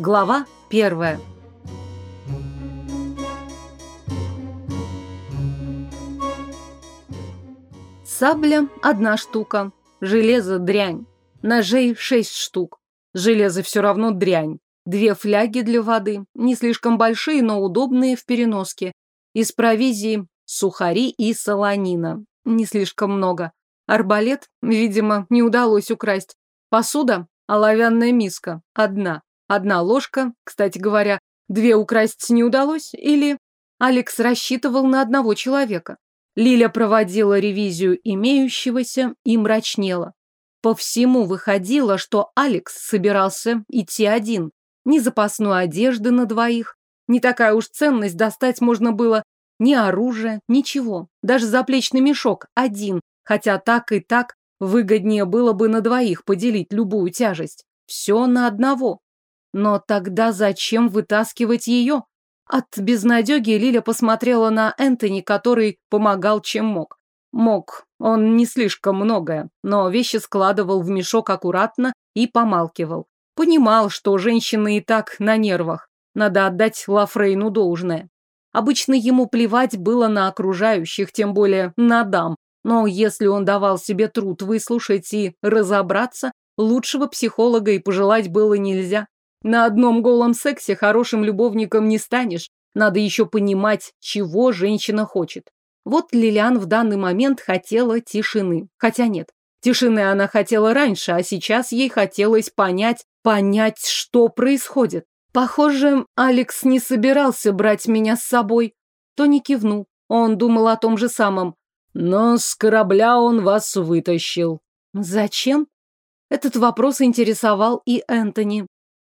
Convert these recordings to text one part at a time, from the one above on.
Глава первая. Сабля – одна штука, железо – дрянь, ножей – шесть штук, железо все равно дрянь, две фляги для воды, не слишком большие, но удобные в переноске, из провизии – сухари и солонина, не слишком много, арбалет, видимо, не удалось украсть, посуда – оловянная миска, одна, Одна ложка, кстати говоря, две украсть не удалось, или... Алекс рассчитывал на одного человека. Лиля проводила ревизию имеющегося и мрачнела. По всему выходило, что Алекс собирался идти один. Ни запасной одежды на двоих, не такая уж ценность достать можно было, ни оружия, ничего. Даже заплечный мешок один, хотя так и так выгоднее было бы на двоих поделить любую тяжесть. Все на одного. Но тогда зачем вытаскивать ее? От безнадеги Лиля посмотрела на Энтони, который помогал чем мог. Мог, он не слишком многое, но вещи складывал в мешок аккуратно и помалкивал. Понимал, что женщины и так на нервах. Надо отдать Лафрейну должное. Обычно ему плевать было на окружающих, тем более на дам. Но если он давал себе труд выслушать и разобраться, лучшего психолога и пожелать было нельзя. На одном голом сексе хорошим любовником не станешь. Надо еще понимать, чего женщина хочет. Вот Лилиан в данный момент хотела тишины. Хотя нет, тишины она хотела раньше, а сейчас ей хотелось понять, понять, что происходит. Похоже, Алекс не собирался брать меня с собой. Тони кивнул. Он думал о том же самом. Но с корабля он вас вытащил. Зачем? Этот вопрос интересовал и Энтони.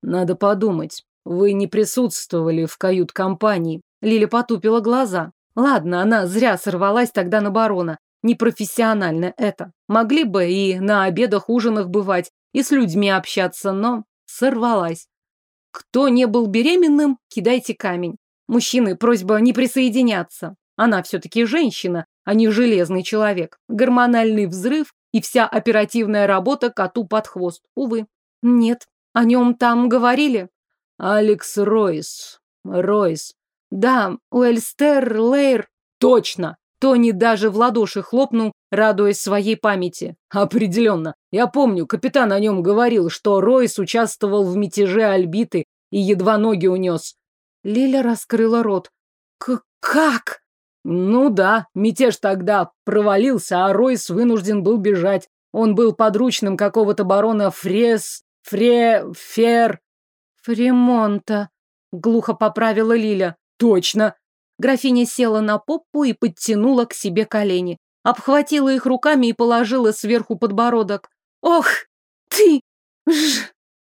Надо подумать. Вы не присутствовали в кают-компании. Лили потупила глаза. Ладно, она зря сорвалась тогда на барона. Непрофессионально это. Могли бы и на обедах, ужинах бывать, и с людьми общаться, но сорвалась. Кто не был беременным, кидайте камень. Мужчины, просьба не присоединяться. Она все-таки женщина, а не железный человек. Гормональный взрыв и вся оперативная работа коту под хвост. Увы. Нет, о нем там говорили?» «Алекс Ройс. Ройс. Да, Уэльстер, Лейр. Точно!» Тони даже в ладоши хлопнул, радуясь своей памяти. «Определенно. Я помню, капитан о нем говорил, что Ройс участвовал в мятеже Альбиты и едва ноги унес». Лиля раскрыла рот. К «Как?» «Ну да, мятеж тогда провалился, а Ройс вынужден был бежать. Он был подручным какого-то барона Фрес... Фре... Фер... Фремонта!» — глухо поправила Лиля. «Точно!» Графиня села на попу и подтянула к себе колени. Обхватила их руками и положила сверху подбородок. «Ох, ты! Ж!»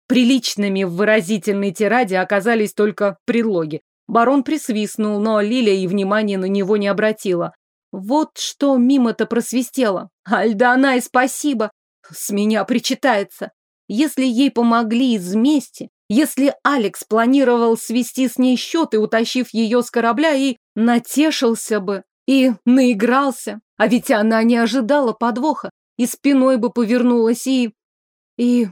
Приличными в выразительной тираде оказались только предлоги. Барон присвистнул, но Лиля и внимания на него не обратила. Вот что мимо-то просвистело. Альда спасибо. С меня причитается. Если ей помогли из мести, если Алекс планировал свести с ней счеты, утащив ее с корабля, и натешился бы, и наигрался. А ведь она не ожидала подвоха, и спиной бы повернулась, и... И...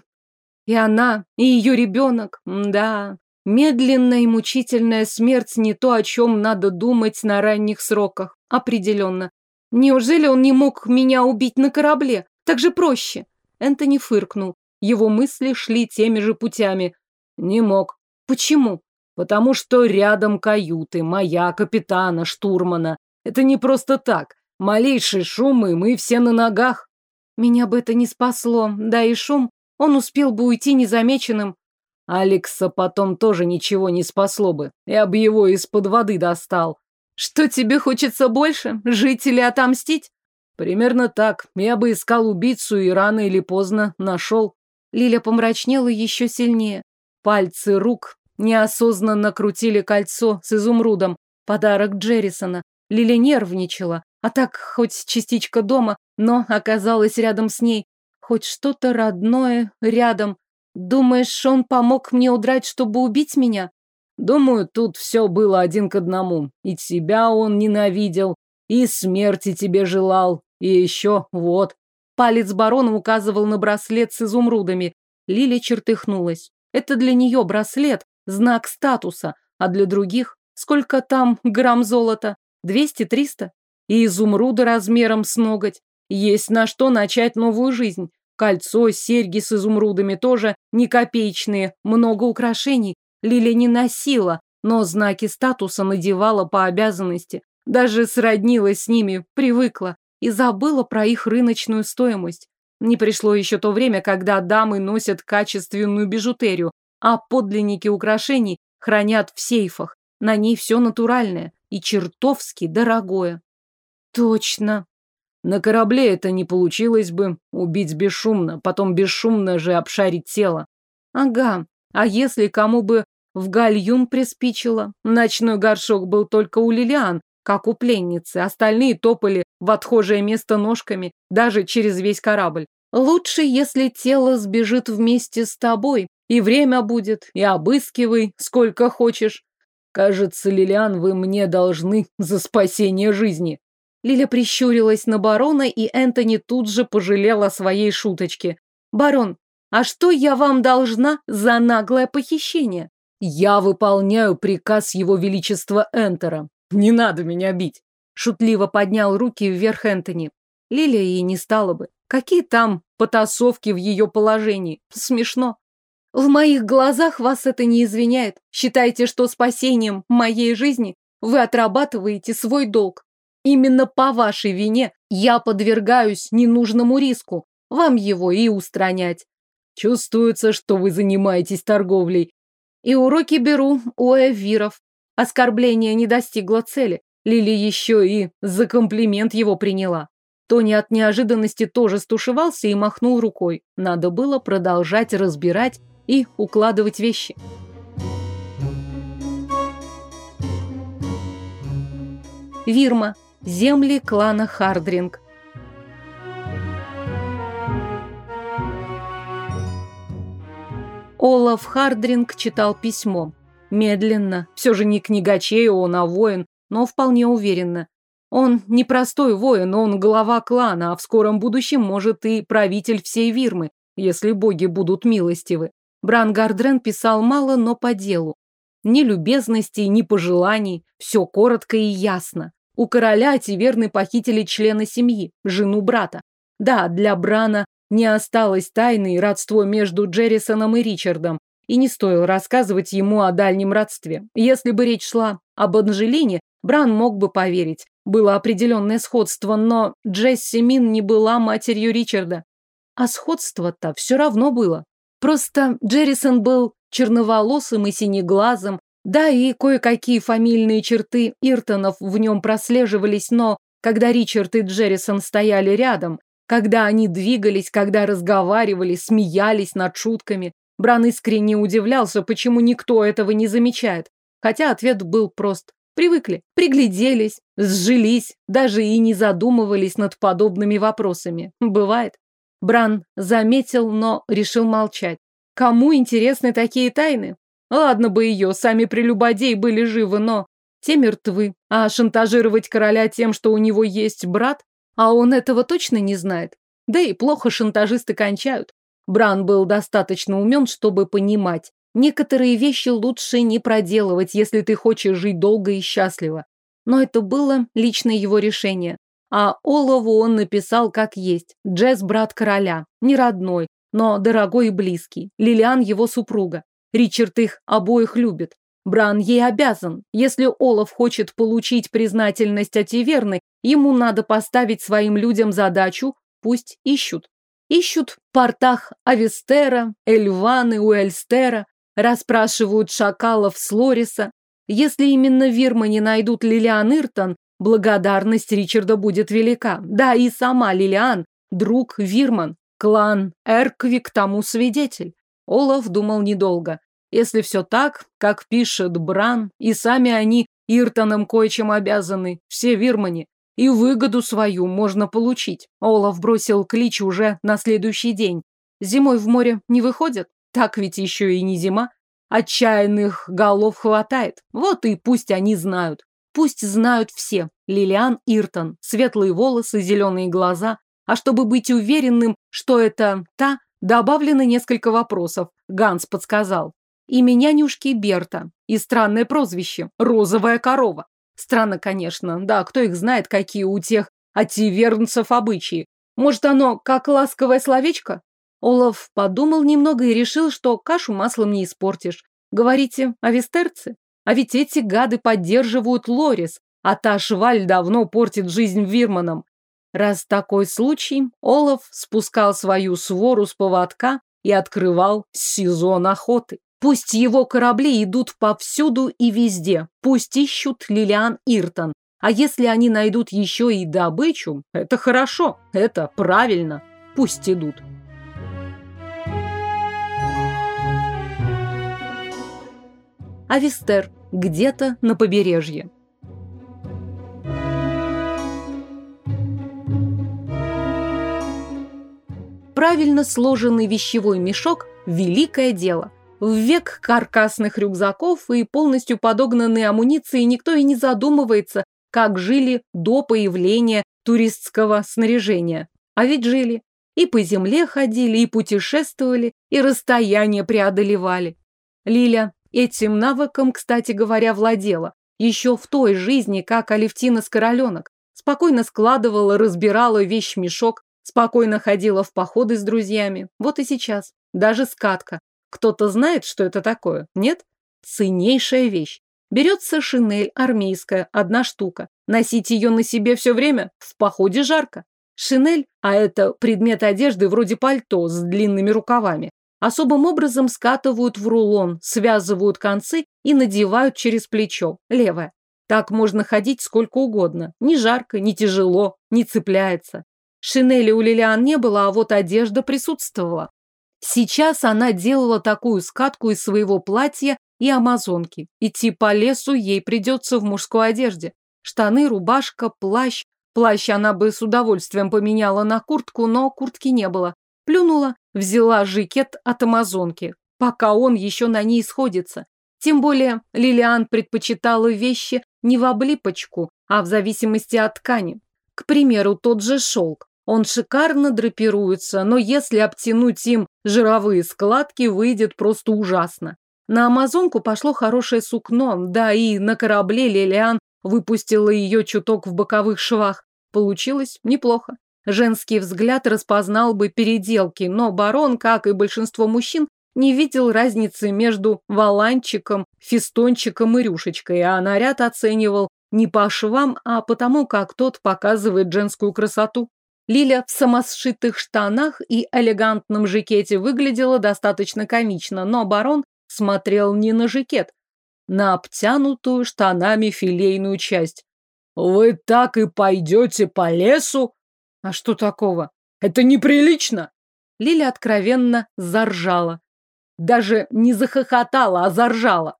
И она, и ее ребенок, да. Медленная и мучительная смерть не то, о чем надо думать на ранних сроках, определенно. Неужели он не мог меня убить на корабле? Так же проще. Энтони фыркнул. Его мысли шли теми же путями. Не мог. Почему? Потому что рядом каюты, моя, капитана, штурмана. Это не просто так. Малейший шум, и мы все на ногах. Меня бы это не спасло. Да и шум. Он успел бы уйти незамеченным. Алекса потом тоже ничего не спасло бы. Я бы его из-под воды достал. Что тебе хочется больше? Жить или отомстить? Примерно так. Я бы искал убийцу и рано или поздно нашел. Лиля помрачнела еще сильнее. Пальцы рук неосознанно крутили кольцо с изумрудом. Подарок Джеррисона. Лиля нервничала. А так, хоть частичка дома, но оказалась рядом с ней. Хоть что-то родное рядом. Думаешь, он помог мне удрать, чтобы убить меня? Думаю, тут все было один к одному. И тебя он ненавидел, и смерти тебе желал, и еще вот. Палец барона указывал на браслет с изумрудами. Лили чертыхнулась. Это для нее браслет, знак статуса, а для других сколько там грамм золота? 200-300? И изумруды размером с ноготь. Есть на что начать новую жизнь. Кольцо, серьги с изумрудами тоже не копеечные, много украшений. Лили не носила, но знаки статуса надевала по обязанности. Даже сроднилась с ними, привыкла и забыла про их рыночную стоимость. Не пришло еще то время, когда дамы носят качественную бижутерию, а подлинники украшений хранят в сейфах. На ней все натуральное и чертовски дорогое. Точно. На корабле это не получилось бы. Убить бесшумно, потом бесшумно же обшарить тело. Ага, а если кому бы в гальюн приспичило? Ночной горшок был только у Лилиан, как у пленницы. Остальные топали в отхожее место ножками, даже через весь корабль. Лучше, если тело сбежит вместе с тобой, и время будет, и обыскивай, сколько хочешь. Кажется, Лилиан, вы мне должны за спасение жизни. Лиля прищурилась на барона, и Энтони тут же пожалел о своей шуточке. «Барон, а что я вам должна за наглое похищение?» «Я выполняю приказ его величества Энтера. Не надо меня бить!» Шутливо поднял руки вверх Энтони. Лилия и не стала бы. Какие там потасовки в ее положении? Смешно. В моих глазах вас это не извиняет. Считайте, что спасением моей жизни вы отрабатываете свой долг. Именно по вашей вине я подвергаюсь ненужному риску. Вам его и устранять. Чувствуется, что вы занимаетесь торговлей. И уроки беру у эвиров. Оскорбление не достигло цели. Лили еще и за комплимент его приняла. Тони от неожиданности тоже стушевался и махнул рукой. Надо было продолжать разбирать и укладывать вещи. Вирма. Земли клана Хардринг. Олаф Хардринг читал письмо. Медленно. Все же не книгачей он, а воин но вполне уверенно. Он не простой воин, он глава клана, а в скором будущем может и правитель всей Вирмы, если боги будут милостивы. Бран Гардрен писал мало, но по делу. Ни любезностей, ни пожеланий, все коротко и ясно. У короля Тиверны похитили члена семьи, жену брата. Да, для Брана не осталось тайны и родство между Джеррисоном и Ричардом, и не стоило рассказывать ему о дальнем родстве. Если бы речь шла об Анжелине, Бран мог бы поверить. Было определенное сходство, но Джесси Мин не была матерью Ричарда. А сходство-то все равно было. Просто Джеррисон был черноволосым и синеглазым, да и кое-какие фамильные черты Иртонов в нем прослеживались, но когда Ричард и Джеррисон стояли рядом, когда они двигались, когда разговаривали, смеялись над шутками, Бран искренне удивлялся, почему никто этого не замечает. Хотя ответ был прост. Привыкли, пригляделись, сжились, даже и не задумывались над подобными вопросами. Бывает. Бран заметил, но решил молчать. Кому интересны такие тайны? Ладно бы ее, сами прелюбодей были живы, но... Те мертвы. А шантажировать короля тем, что у него есть брат? А он этого точно не знает. Да и плохо шантажисты кончают. Бран был достаточно умен, чтобы понимать. Некоторые вещи лучше не проделывать, если ты хочешь жить долго и счастливо. Но это было личное его решение. А Олову он написал как есть. Джесс – брат короля, не родной, но дорогой и близкий. Лилиан – его супруга. Ричард их обоих любит. Бран ей обязан. Если Олаф хочет получить признательность от Иверны, ему надо поставить своим людям задачу «пусть ищут». Ищут в портах Авестера, Эльваны, Уэльстера, Расспрашивают шакалов с Лориса. Если именно Вирмани найдут Лилиан Иртон, благодарность Ричарда будет велика. Да, и сама Лилиан, друг Вирман, клан Эрквик тому свидетель. Олаф думал недолго. Если все так, как пишет Бран, и сами они Иртоном кое-чем обязаны, все Вирмани, и выгоду свою можно получить. Олаф бросил клич уже на следующий день. Зимой в море не выходят, так ведь еще и не зима. Отчаянных голов хватает. Вот и пусть они знают. Пусть знают все. Лилиан Иртон. Светлые волосы, зеленые глаза. А чтобы быть уверенным, что это та, добавлено несколько вопросов. Ганс подсказал. Имя нянюшки Берта. И странное прозвище. Розовая корова. Странно, конечно. Да, кто их знает, какие у тех ативернцев обычаи. Может, оно как ласковое словечко? Олаф подумал немного и решил, что кашу маслом не испортишь. Говорите, а вестерцы? А ведь эти гады поддерживают Лорис, а та шваль давно портит жизнь Вирманам. Раз такой случай, Олаф спускал свою свору с поводка и открывал сезон охоты. Пусть его корабли идут повсюду и везде, пусть ищут Лилиан Иртон. А если они найдут еще и добычу, это хорошо, это правильно, пусть идут. Авестер где-то на побережье. Правильно сложенный вещевой мешок – великое дело. В век каркасных рюкзаков и полностью подогнанной амуниции никто и не задумывается, как жили до появления туристского снаряжения. А ведь жили. И по земле ходили, и путешествовали, и расстояние преодолевали. Лиля Этим навыком, кстати говоря, владела. Еще в той жизни, как Алевтина с Короленок. Спокойно складывала, разбирала вещь-мешок, спокойно ходила в походы с друзьями. Вот и сейчас. Даже скатка. Кто-то знает, что это такое? Нет? Ценнейшая вещь. Берется шинель армейская, одна штука. Носить ее на себе все время? В походе жарко. Шинель, а это предмет одежды вроде пальто с длинными рукавами, Особым образом скатывают в рулон, связывают концы и надевают через плечо, левое. Так можно ходить сколько угодно. Не жарко, не тяжело, не цепляется. Шинели у Лилиан не было, а вот одежда присутствовала. Сейчас она делала такую скатку из своего платья и амазонки. Идти по лесу ей придется в мужской одежде. Штаны, рубашка, плащ. Плащ она бы с удовольствием поменяла на куртку, но куртки не было. Плюнула Взяла жикет от амазонки, пока он еще на ней сходится. Тем более Лилиан предпочитала вещи не в облипочку, а в зависимости от ткани. К примеру, тот же шелк. Он шикарно драпируется, но если обтянуть им жировые складки, выйдет просто ужасно. На Амазонку пошло хорошее сукно, да и на корабле Лилиан выпустила ее чуток в боковых швах. Получилось неплохо. Женский взгляд распознал бы переделки, но барон, как и большинство мужчин, не видел разницы между валанчиком, фистончиком и рюшечкой, а наряд оценивал не по швам, а потому, как тот показывает женскую красоту. Лиля в самосшитых штанах и элегантном жакете выглядела достаточно комично, но барон смотрел не на жакет, на обтянутую штанами филейную часть. «Вы так и пойдете по лесу?» А что такого? Это неприлично!» Лиля откровенно заржала. Даже не захохотала, а заржала.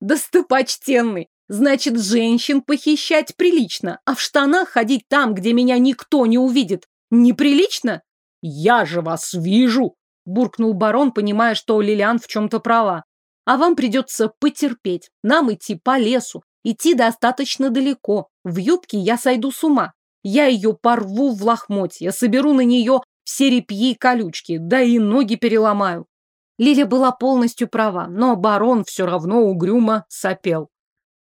«Достопочтенный! Значит, женщин похищать прилично, а в штанах ходить там, где меня никто не увидит, неприлично?» «Я же вас вижу!» – буркнул барон, понимая, что Лилиан в чем-то права. «А вам придется потерпеть. Нам идти по лесу. Идти достаточно далеко. В юбке я сойду с ума. Я ее порву в лохмотье, соберу на нее все репьи и колючки, да и ноги переломаю. Лиля была полностью права, но барон все равно угрюмо сопел.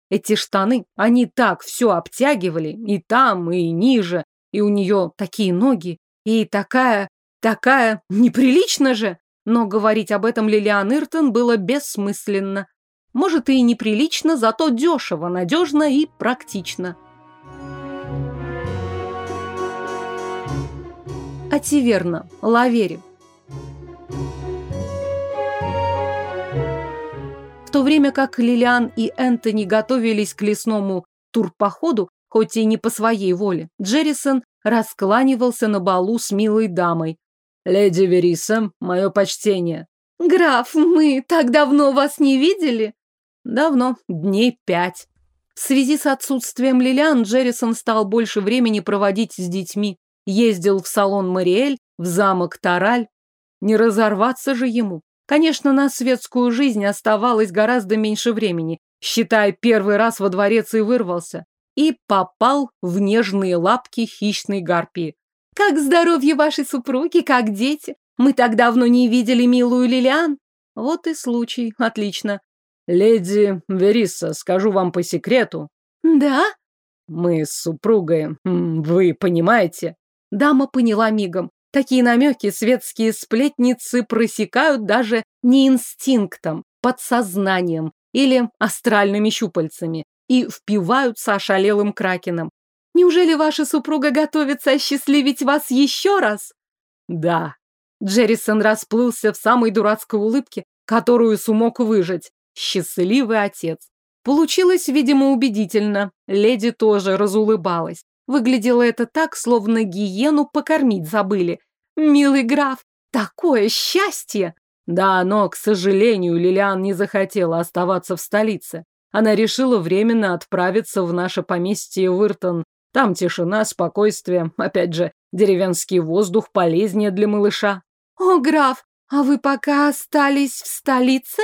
Эти штаны, они так все обтягивали, и там, и ниже, и у нее такие ноги, и такая, такая, неприлично же. Но говорить об этом Лилиан Иртон было бессмысленно. Может и неприлично, зато дешево, надежно и практично. Аці верно, лавери. В то время как Лилиан и Энтони готовились к лесному турпоходу, хоть и не по своей воле, Джеррисон раскланивался на балу с милой дамой. «Леди Вериса, мое почтение». «Граф, мы так давно вас не видели?» «Давно, дней пять». В связи с отсутствием Лилиан Джеррисон стал больше времени проводить с детьми ездил в салон Мариэль, в замок Тараль. Не разорваться же ему. Конечно, на светскую жизнь оставалось гораздо меньше времени, считая первый раз во дворец и вырвался. И попал в нежные лапки хищной гарпии. «Как здоровье вашей супруги, как дети! Мы так давно не видели милую Лилиан!» Вот и случай, отлично. «Леди Вериса, скажу вам по секрету». «Да?» «Мы с супругой, вы понимаете, Дама поняла мигом. Такие намеки светские сплетницы просекают даже не инстинктом, подсознанием или астральными щупальцами и впиваются ошалелым кракеном. Неужели ваша супруга готовится осчастливить вас еще раз? Да. Джеррисон расплылся в самой дурацкой улыбке, которую сумок выжать. Счастливый отец. Получилось, видимо, убедительно. Леди тоже разулыбалась. Выглядело это так, словно гиену покормить забыли. «Милый граф, такое счастье!» Да, но, к сожалению, Лилиан не захотела оставаться в столице. Она решила временно отправиться в наше поместье в Иртон. Там тишина, спокойствие. Опять же, деревенский воздух полезнее для малыша. «О, граф, а вы пока остались в столице?»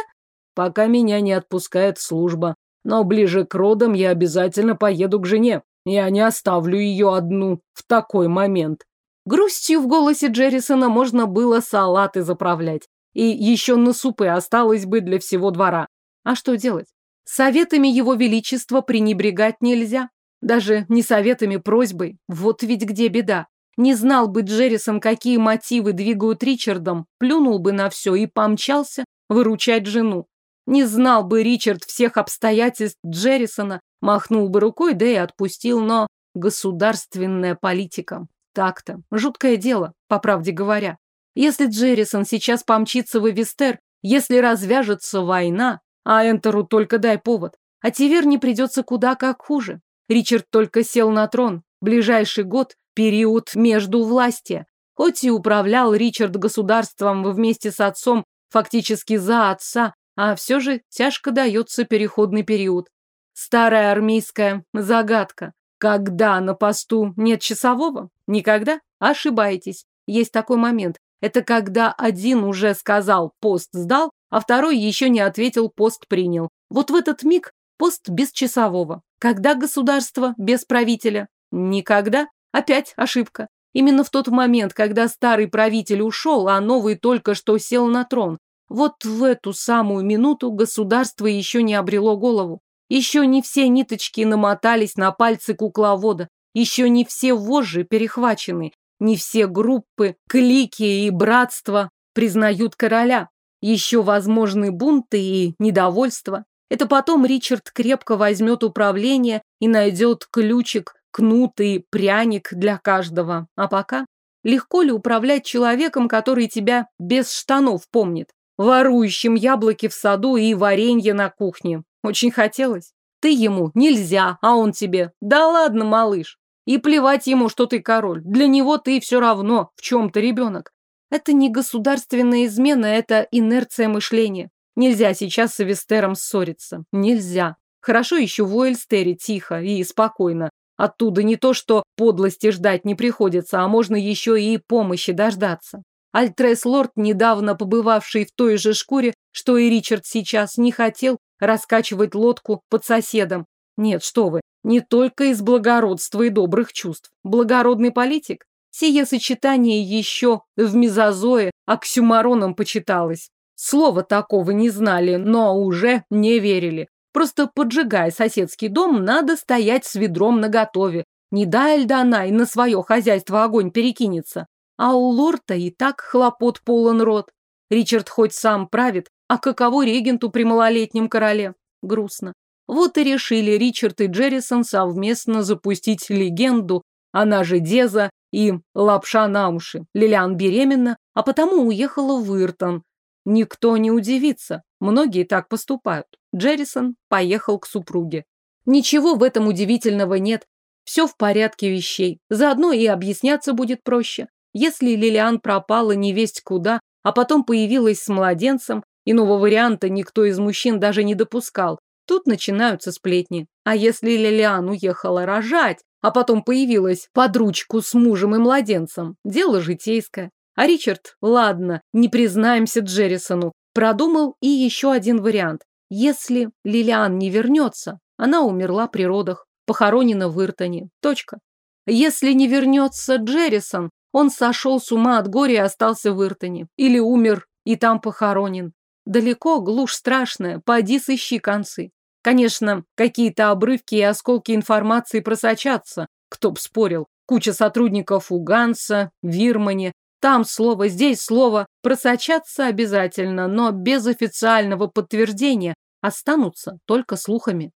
«Пока меня не отпускает служба. Но ближе к родам я обязательно поеду к жене. Я не оставлю ее одну в такой момент. Грустью в голосе Джеррисона можно было салаты заправлять. И еще на супы осталось бы для всего двора. А что делать? Советами его величества пренебрегать нельзя. Даже не советами, просьбой. Вот ведь где беда. Не знал бы Джеррисон, какие мотивы двигают Ричардом, плюнул бы на все и помчался выручать жену. Не знал бы Ричард всех обстоятельств Джеррисона, Махнул бы рукой, да и отпустил, но государственная политика. Так-то. Жуткое дело, по правде говоря. Если Джеррисон сейчас помчится в Эвестер, если развяжется война, а Энтеру только дай повод, а Тивер не придется куда как хуже. Ричард только сел на трон. Ближайший год – период между власти. Хоть и управлял Ричард государством вместе с отцом, фактически за отца, а все же тяжко дается переходный период. Старая армейская загадка. Когда на посту нет часового? Никогда? Ошибаетесь. Есть такой момент. Это когда один уже сказал «пост сдал», а второй еще не ответил «пост принял». Вот в этот миг пост без часового. Когда государство без правителя? Никогда. Опять ошибка. Именно в тот момент, когда старый правитель ушел, а новый только что сел на трон. Вот в эту самую минуту государство еще не обрело голову. Еще не все ниточки намотались на пальцы кукловода, еще не все вожжи перехвачены, не все группы, клики и братства признают короля. Еще возможны бунты и недовольство. Это потом Ричард крепко возьмет управление и найдет ключик, кнут и пряник для каждого. А пока легко ли управлять человеком, который тебя без штанов помнит? ворующим яблоки в саду и варенье на кухне. Очень хотелось. Ты ему нельзя, а он тебе. Да ладно, малыш. И плевать ему, что ты король. Для него ты все равно в чем-то ребенок. Это не государственная измена, это инерция мышления. Нельзя сейчас с Эвестером ссориться. Нельзя. Хорошо еще в Уэльстере тихо и спокойно. Оттуда не то, что подлости ждать не приходится, а можно еще и помощи дождаться. Альтрес Лорд, недавно побывавший в той же шкуре, что и Ричард сейчас, не хотел раскачивать лодку под соседом. Нет, что вы, не только из благородства и добрых чувств. Благородный политик? Сие сочетание еще в мезозое оксюмароном почиталось. Слова такого не знали, но уже не верили. Просто поджигая соседский дом, надо стоять с ведром наготове. Не дай Эльданай на свое хозяйство огонь перекинется. А у лорда и так хлопот полон рот. Ричард хоть сам правит, а каково регенту при малолетнем короле? Грустно. Вот и решили Ричард и Джеррисон совместно запустить легенду, она же Деза и лапша на уши. Лилиан беременна, а потому уехала в Иртон. Никто не удивится, многие так поступают. Джеррисон поехал к супруге. Ничего в этом удивительного нет, все в порядке вещей, заодно и объясняться будет проще. Если Лилиан пропала невесть куда, а потом появилась с младенцем, иного варианта никто из мужчин даже не допускал, тут начинаются сплетни. А если Лилиан уехала рожать, а потом появилась под ручку с мужем и младенцем, дело житейское. А Ричард, ладно, не признаемся Джеррисону, продумал и еще один вариант. Если Лилиан не вернется, она умерла при родах, похоронена в Иртоне. Точка. Если не вернется Джеррисон, он сошел с ума от горя и остался в Иртоне. Или умер и там похоронен. Далеко, глушь страшная, поди сыщи концы. Конечно, какие-то обрывки и осколки информации просочатся, кто б спорил. Куча сотрудников у Ганса, Вирмане. Там слово, здесь слово. Просочатся обязательно, но без официального подтверждения останутся только слухами.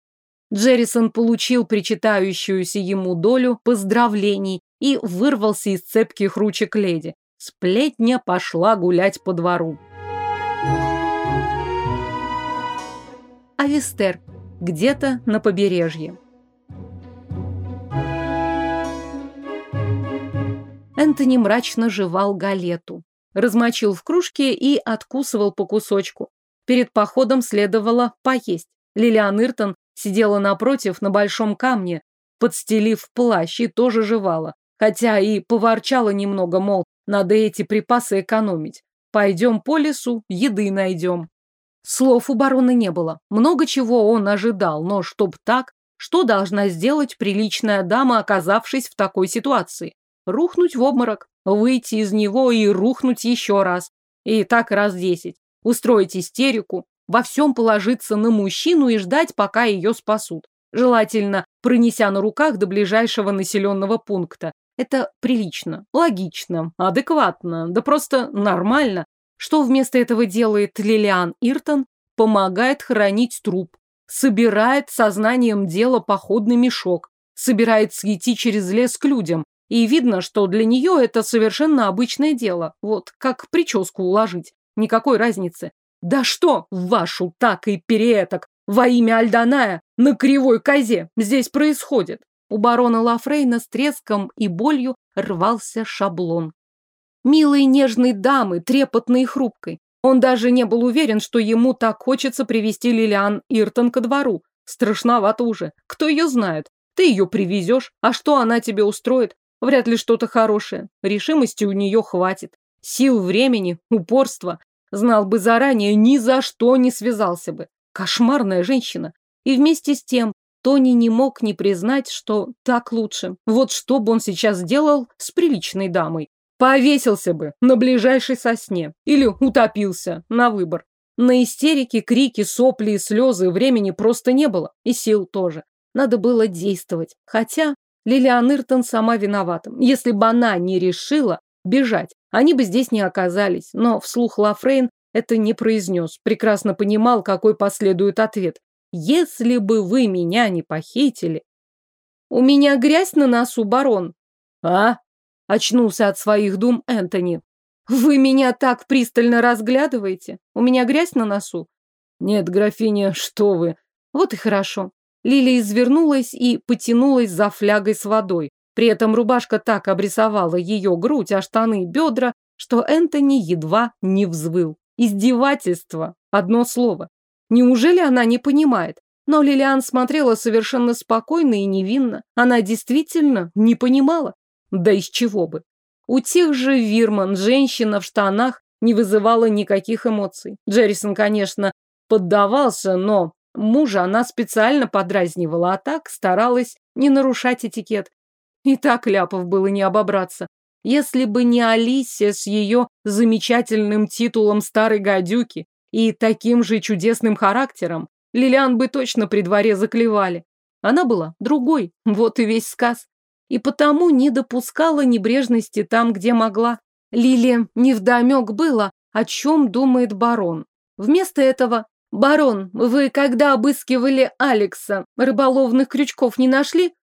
Джеррисон получил причитающуюся ему долю поздравлений и вырвался из цепких ручек леди. Сплетня пошла гулять по двору. Авестер. Где-то на побережье. Энтони мрачно жевал галету. Размочил в кружке и откусывал по кусочку. Перед походом следовало поесть. Лилиан Иртон сидела напротив на большом камне, подстелив плащ и тоже жевала хотя и поворчала немного, мол, надо эти припасы экономить. Пойдем по лесу, еды найдем. Слов у барона не было. Много чего он ожидал, но чтоб так, что должна сделать приличная дама, оказавшись в такой ситуации? Рухнуть в обморок, выйти из него и рухнуть еще раз. И так раз десять. Устроить истерику, во всем положиться на мужчину и ждать, пока ее спасут. Желательно, пронеся на руках до ближайшего населенного пункта, это прилично, логично, адекватно, да просто нормально. Что вместо этого делает Лилиан Иртон? Помогает хранить труп, собирает сознанием дела походный мешок, собирается идти через лес к людям. И видно, что для нее это совершенно обычное дело. Вот как прическу уложить. Никакой разницы. Да что в вашу так и переэток во имя Альданая на кривой козе здесь происходит? У барона Лафрейна с треском и болью рвался шаблон. Милой нежной дамы, трепотной и хрупкой. Он даже не был уверен, что ему так хочется привести Лилиан Иртон ко двору. Страшновато уже. Кто ее знает? Ты ее привезешь, а что она тебе устроит? Вряд ли что-то хорошее. Решимости у нее хватит. Сил, времени, упорства. Знал бы заранее, ни за что не связался бы. Кошмарная женщина. И вместе с тем Тони не мог не признать, что так лучше. Вот что бы он сейчас делал с приличной дамой. Повесился бы на ближайшей сосне или утопился на выбор. На истерики, крики, сопли и слезы времени просто не было, и сил тоже. Надо было действовать. Хотя Лилиан Иртон сама виновата. Если бы она не решила бежать, они бы здесь не оказались. Но вслух Лафрейн это не произнес, прекрасно понимал, какой последует ответ если бы вы меня не похитили. У меня грязь на носу, барон. А? Очнулся от своих дум Энтони. Вы меня так пристально разглядываете. У меня грязь на носу. Нет, графиня, что вы. Вот и хорошо. Лилия извернулась и потянулась за флягой с водой. При этом рубашка так обрисовала ее грудь, а штаны – бедра, что Энтони едва не взвыл. Издевательство. Одно слово. Неужели она не понимает? Но Лилиан смотрела совершенно спокойно и невинно. Она действительно не понимала. Да из чего бы. У тех же Вирман женщина в штанах не вызывала никаких эмоций. Джеррисон, конечно, поддавался, но мужа она специально подразнивала, а так старалась не нарушать этикет. И так Ляпов было не обобраться. Если бы не Алисия с ее замечательным титулом старой гадюки, и таким же чудесным характером. Лилиан бы точно при дворе заклевали. Она была другой, вот и весь сказ. И потому не допускала небрежности там, где могла. Лиле невдомек было, о чем думает барон. Вместо этого «Барон, вы когда обыскивали Алекса, рыболовных крючков не нашли?»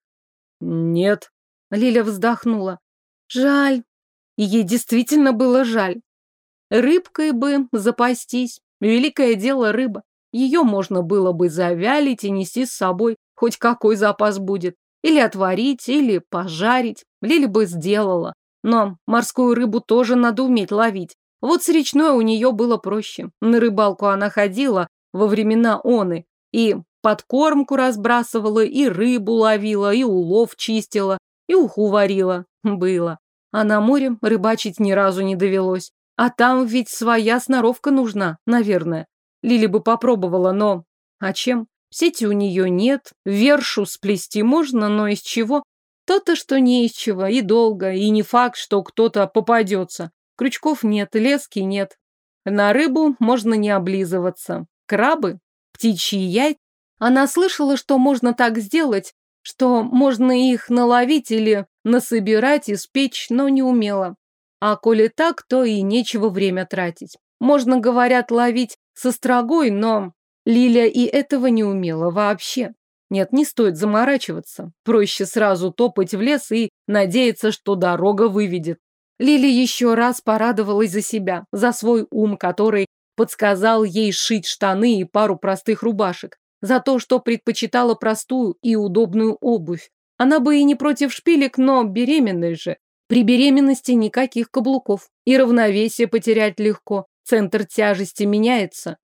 «Нет», — Лиля вздохнула. «Жаль». Ей действительно было жаль. Рыбкой бы запастись. Великое дело рыба. Ее можно было бы завялить и нести с собой, хоть какой запас будет. Или отварить, или пожарить. Лили бы сделала. Но морскую рыбу тоже надо уметь ловить. Вот с речной у нее было проще. На рыбалку она ходила во времена оны. И подкормку разбрасывала, и рыбу ловила, и улов чистила, и уху варила. Было. А на море рыбачить ни разу не довелось. А там ведь своя сноровка нужна, наверное. Лили бы попробовала, но... А чем? Сети у нее нет, вершу сплести можно, но из чего? То-то, что не из чего, и долго, и не факт, что кто-то попадется. Крючков нет, лески нет. На рыбу можно не облизываться. Крабы? Птичьи яйца? Она слышала, что можно так сделать, что можно их наловить или насобирать, испечь, но не умела. А коли так, то и нечего время тратить. Можно, говорят, ловить со строгой, но Лиля и этого не умела вообще. Нет, не стоит заморачиваться. Проще сразу топать в лес и надеяться, что дорога выведет. Лили еще раз порадовалась за себя, за свой ум, который подсказал ей шить штаны и пару простых рубашек, за то, что предпочитала простую и удобную обувь. Она бы и не против шпилек, но беременной же. При беременности никаких каблуков. И равновесие потерять легко. Центр тяжести меняется.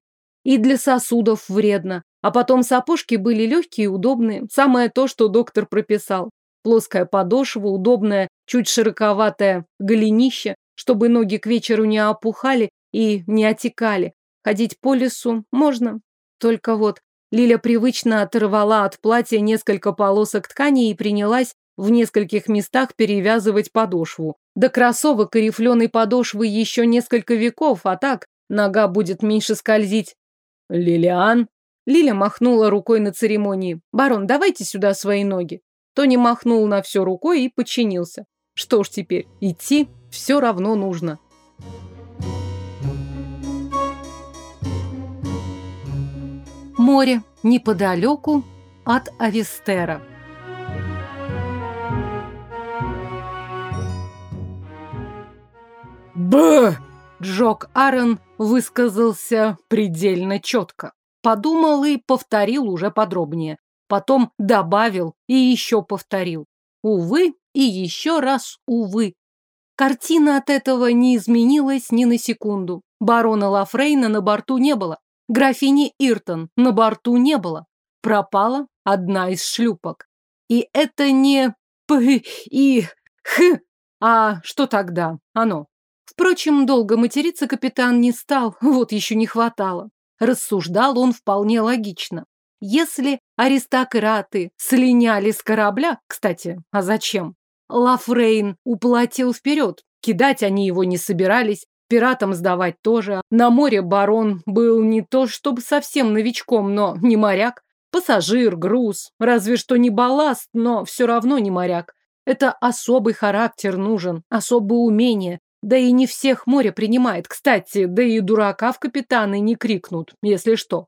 И для сосудов вредно. А потом сапожки были легкие и удобные. Самое то, что доктор прописал. Плоская подошва, удобная, чуть широковатое голенище, чтобы ноги к вечеру не опухали и не отекали. Ходить по лесу можно. Только вот Лиля привычно оторвала от платья несколько полосок ткани и принялась в нескольких местах перевязывать подошву. До кроссовок и рифленой подошвы еще несколько веков, а так нога будет меньше скользить. Лилиан? Лиля махнула рукой на церемонии. Барон, давайте сюда свои ноги. Тони махнул на все рукой и подчинился. Что ж теперь, идти все равно нужно. Море неподалеку от Авестера. «Б!» Джок Арен высказался предельно четко. Подумал и повторил уже подробнее. Потом добавил и еще повторил. Увы и еще раз увы. Картина от этого не изменилась ни на секунду. Барона Лафрейна на борту не было. Графини Иртон на борту не было. Пропала одна из шлюпок. И это не «п» и «х», а что тогда оно? Впрочем, долго материться капитан не стал, вот еще не хватало. Рассуждал он вполне логично. Если аристократы слиняли с корабля, кстати, а зачем? Лафрейн уплатил вперед, кидать они его не собирались, пиратам сдавать тоже. На море барон был не то чтобы совсем новичком, но не моряк. Пассажир, груз, разве что не балласт, но все равно не моряк. Это особый характер нужен, особое умение, да и не всех море принимает, кстати, да и дурака в капитаны не крикнут, если что.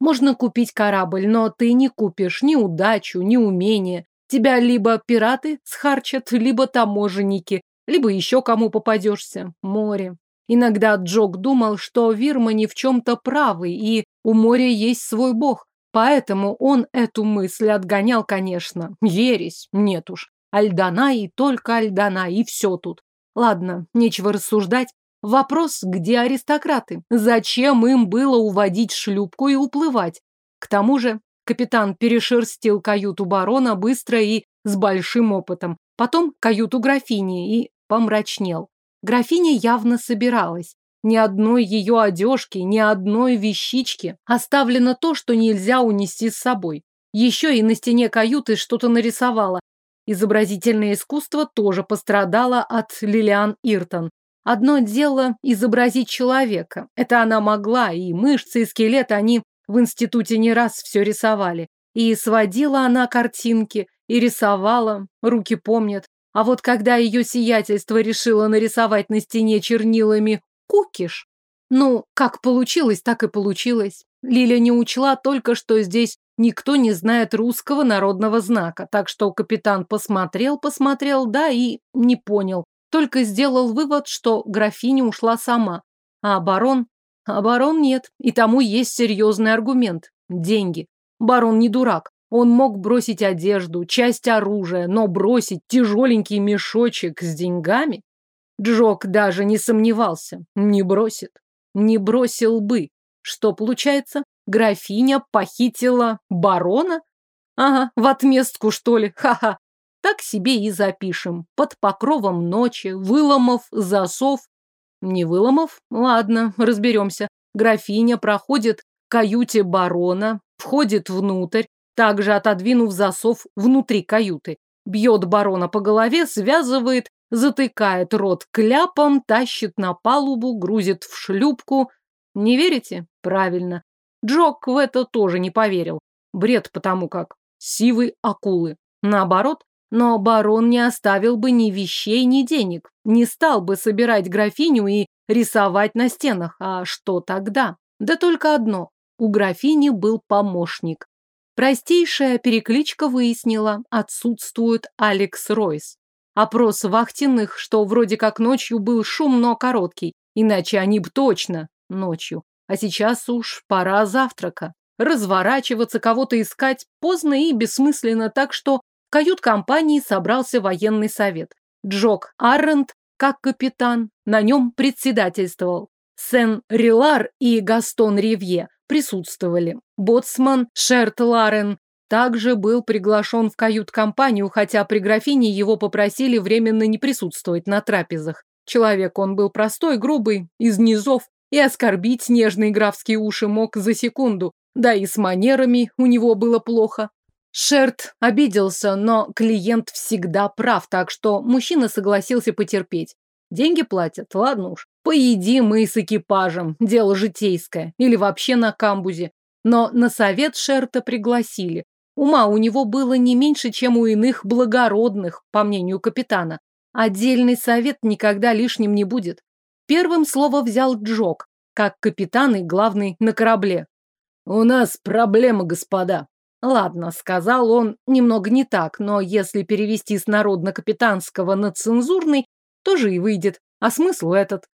Можно купить корабль, но ты не купишь ни удачу, ни умение. Тебя либо пираты схарчат, либо таможенники, либо еще кому попадешься. Море. Иногда Джок думал, что Вирма Вирмани в чем-то правы, и у моря есть свой бог. Поэтому он эту мысль отгонял, конечно. Ересь, нет уж. Альдана и только Альдана, и все тут. Ладно, нечего рассуждать. Вопрос, где аристократы? Зачем им было уводить шлюпку и уплывать? К тому же капитан перешерстил каюту барона быстро и с большим опытом, потом каюту графини и помрачнел. Графиня явно собиралась. Ни одной ее одежки, ни одной вещички оставлено то, что нельзя унести с собой. Еще и на стене каюты что-то нарисовала, Изобразительное искусство тоже пострадало от Лилиан Иртон. Одно дело изобразить человека. Это она могла, и мышцы, и скелет они в институте не раз все рисовали. И сводила она картинки, и рисовала, руки помнят. А вот когда ее сиятельство решило нарисовать на стене чернилами кукиш, ну, как получилось, так и получилось. Лиля не учла только, что здесь Никто не знает русского народного знака, так что капитан посмотрел, посмотрел, да, и не понял. Только сделал вывод, что графиня ушла сама. А барон? А барон нет. И тому есть серьезный аргумент. Деньги. Барон не дурак. Он мог бросить одежду, часть оружия, но бросить тяжеленький мешочек с деньгами? Джок даже не сомневался. Не бросит. Не бросил бы. Что получается? Графиня похитила барона? Ага, в отместку, что ли, ха-ха. Так себе и запишем. Под покровом ночи, выломов, засов. Не выломов? Ладно, разберемся. Графиня проходит к каюте барона, входит внутрь, также отодвинув засов внутри каюты. Бьет барона по голове, связывает, затыкает рот кляпом, тащит на палубу, грузит в шлюпку. Не верите? Правильно. Джок в это тоже не поверил. Бред потому как. Сивы акулы. Наоборот, но барон не оставил бы ни вещей, ни денег. Не стал бы собирать графиню и рисовать на стенах. А что тогда? Да только одно. У графини был помощник. Простейшая перекличка выяснила, отсутствует Алекс Ройс. Опрос вахтенных, что вроде как ночью был шум, но короткий. Иначе они б точно ночью а сейчас уж пора завтрака. Разворачиваться, кого-то искать поздно и бессмысленно, так что в кают-компании собрался военный совет. Джок Аррент, как капитан, на нем председательствовал. Сен Рилар и Гастон Ривье присутствовали. Боцман Шерт Ларен также был приглашен в кают-компанию, хотя при графине его попросили временно не присутствовать на трапезах. Человек он был простой, грубый, из низов, и оскорбить нежные графские уши мог за секунду, да и с манерами у него было плохо. Шерт обиделся, но клиент всегда прав, так что мужчина согласился потерпеть. Деньги платят, ладно уж. Поедим мы с экипажем, дело житейское, или вообще на камбузе. Но на совет Шерта пригласили. Ума у него было не меньше, чем у иных благородных, по мнению капитана. Отдельный совет никогда лишним не будет. Первым слово взял Джок, как капитан и главный на корабле. «У нас проблема, господа». «Ладно», — сказал он, немного не так, но если перевести с народно-капитанского на цензурный, тоже и выйдет. А смысл этот?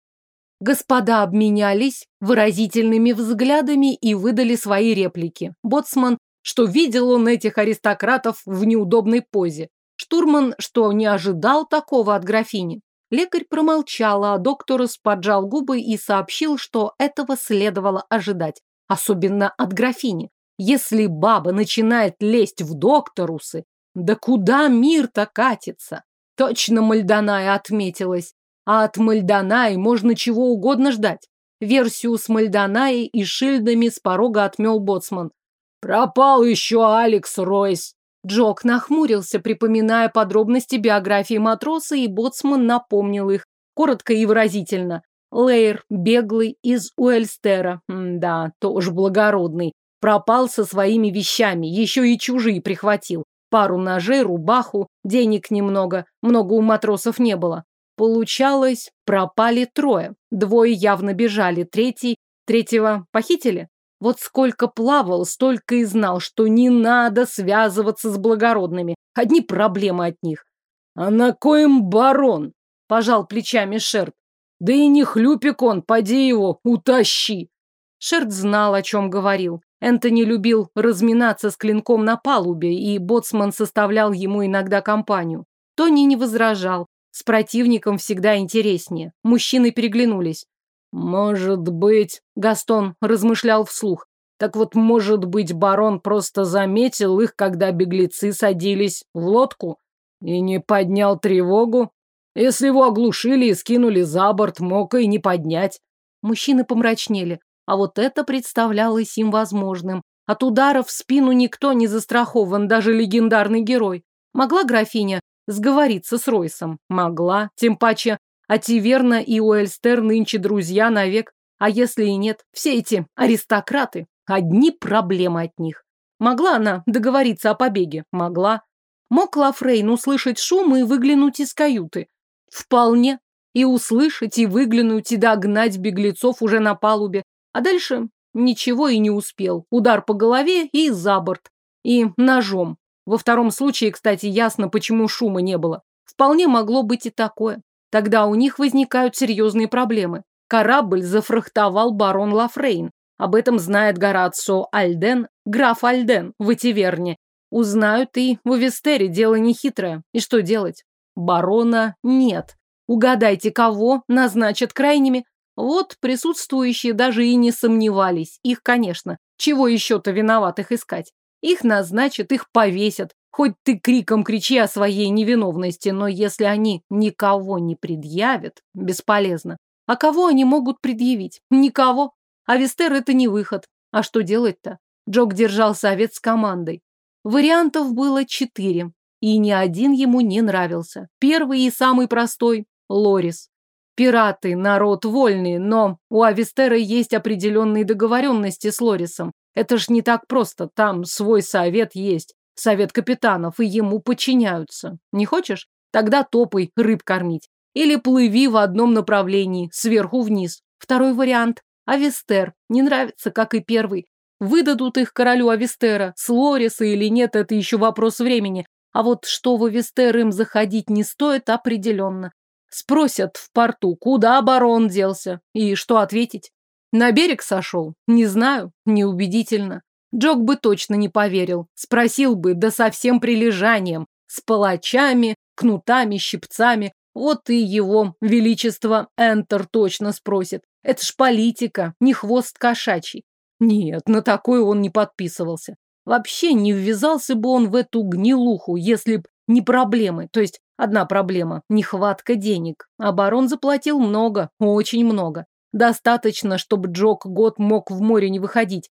Господа обменялись выразительными взглядами и выдали свои реплики. Боцман, что видел он этих аристократов в неудобной позе. Штурман, что не ожидал такого от графини. Лекарь промолчала, а докторус поджал губы и сообщил, что этого следовало ожидать, особенно от графини. Если баба начинает лезть в докторусы, да куда мир-то катится? Точно Мальдоная отметилась. А от Мальдонаи можно чего угодно ждать. Версию с Мальдонаей и шильдами с порога отмел боцман. «Пропал еще Алекс Ройс!» Джок нахмурился, припоминая подробности биографии матроса, и боцман напомнил их, коротко и выразительно. Лейер, беглый из Уэльстера, М да, тоже благородный, пропал со своими вещами, еще и чужие прихватил. Пару ножей, рубаху, денег немного, много у матросов не было. Получалось, пропали трое. Двое явно бежали, третий... Третьего похитили? Вот сколько плавал, столько и знал, что не надо связываться с благородными. Одни проблемы от них. А на коем барон? Пожал плечами Шерт. Да и не хлюпик он, поди его, утащи. Шерт знал, о чем говорил. Энтони любил разминаться с клинком на палубе, и боцман составлял ему иногда компанию. Тони не возражал. С противником всегда интереснее. Мужчины переглянулись. Может быть, Гастон размышлял вслух. Так вот, может быть, барон просто заметил их, когда беглецы садились в лодку и не поднял тревогу. Если его оглушили и скинули за борт, мог и не поднять. Мужчины помрачнели, а вот это представлялось им возможным. От удара в спину никто не застрахован, даже легендарный герой. Могла графиня сговориться с Ройсом? Могла, тем паче а Тиверна и Уэльстер нынче друзья навек, а если и нет, все эти аристократы, одни проблемы от них. Могла она договориться о побеге? Могла. Мог Лафрейн услышать шум и выглянуть из каюты? Вполне. И услышать, и выглянуть, и догнать беглецов уже на палубе. А дальше ничего и не успел. Удар по голове и за борт. И ножом. Во втором случае, кстати, ясно, почему шума не было. Вполне могло быть и такое. Тогда у них возникают серьезные проблемы. Корабль зафрахтовал барон Лафрейн. Об этом знает Горацио Альден, граф Альден в Этиверне. Узнают и в Вестере дело нехитрое. И что делать? Барона нет. Угадайте, кого назначат крайними. Вот присутствующие даже и не сомневались. Их, конечно. Чего еще-то виноватых искать? Их назначат, их повесят. Хоть ты криком кричи о своей невиновности, но если они никого не предъявят, бесполезно. А кого они могут предъявить? Никого. А Вестер это не выход. А что делать-то? Джок держал совет с командой. Вариантов было четыре, и ни один ему не нравился. Первый и самый простой – Лорис. Пираты – народ вольный, но у Авестера есть определенные договоренности с Лорисом. Это ж не так просто, там свой совет есть совет капитанов, и ему подчиняются. Не хочешь? Тогда топай рыб кормить. Или плыви в одном направлении, сверху вниз. Второй вариант – Авестер. Не нравится, как и первый. Выдадут их королю Авестера, с Лориса или нет, это еще вопрос времени. А вот что в Авестер им заходить не стоит определенно. Спросят в порту, куда барон делся, и что ответить. На берег сошел? Не знаю, неубедительно. Джок бы точно не поверил. Спросил бы, да со всем прилежанием. С палачами, кнутами, щипцами. Вот и его величество Энтер точно спросит. Это ж политика, не хвост кошачий. Нет, на такое он не подписывался. Вообще не ввязался бы он в эту гнилуху, если б не проблемы. То есть одна проблема – нехватка денег. Оборон заплатил много, очень много. Достаточно, чтобы Джок год мог в море не выходить,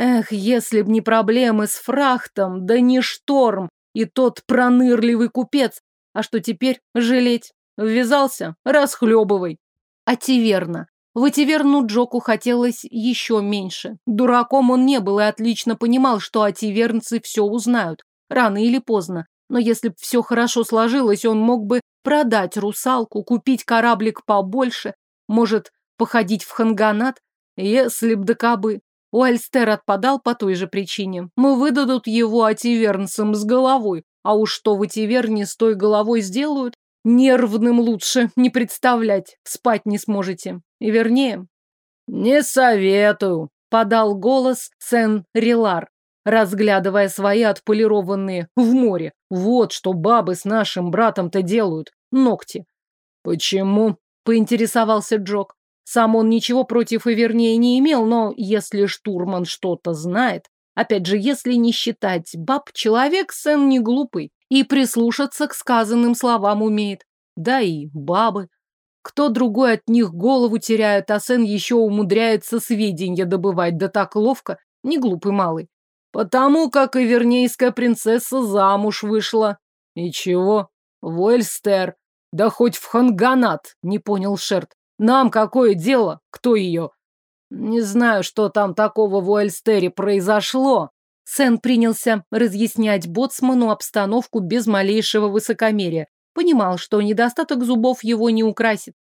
Эх, если б не проблемы с фрахтом, да не шторм и тот пронырливый купец. А что теперь жалеть? Ввязался? Расхлебывай. А Тиверна. В Ативерну Джоку хотелось еще меньше. Дураком он не был и отлично понимал, что ативернцы все узнают. Рано или поздно. Но если б все хорошо сложилось, он мог бы продать русалку, купить кораблик побольше, может, походить в ханганат, если б докабы. Уэльстер отпадал по той же причине. Мы выдадут его ативернцам с головой. А уж что в ативерне с той головой сделают, нервным лучше не представлять. Спать не сможете. И вернее... «Не советую», — подал голос Сен-Рилар, разглядывая свои отполированные в море. «Вот что бабы с нашим братом-то делают. Ногти». «Почему?» — поинтересовался Джок. Сам он ничего против Ивернея не имел, но если штурман что-то знает, опять же, если не считать баб, человек сын не глупый и прислушаться к сказанным словам умеет. Да и бабы. Кто другой от них голову теряет, а сын еще умудряется сведения добывать, да так ловко, не глупый малый. Потому как и принцесса замуж вышла. И чего? В Да хоть в Ханганат, не понял Шерт. Нам какое дело, кто ее? Не знаю, что там такого в Уэльстере произошло. Сэн принялся разъяснять боцману обстановку без малейшего высокомерия. Понимал, что недостаток зубов его не украсит.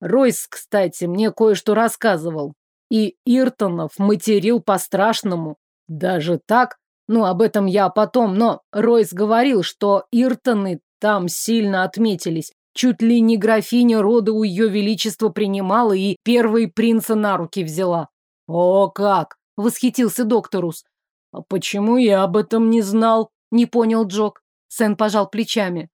Ройс, кстати, мне кое-что рассказывал. И Иртонов материл по-страшному. Даже так? Ну, об этом я потом, но Ройс говорил, что Иртоны там сильно отметились. Чуть ли не графиня рода у ее величества принимала и первый принца на руки взяла. О, как! Восхитился докторус. А почему я об этом не знал? Не понял Джок. Сэн пожал плечами.